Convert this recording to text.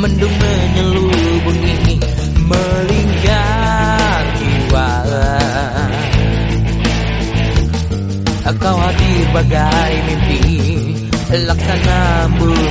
mendung menyelubungi melingkar jiwa. Kau hadir bagai mimpi Laksana embun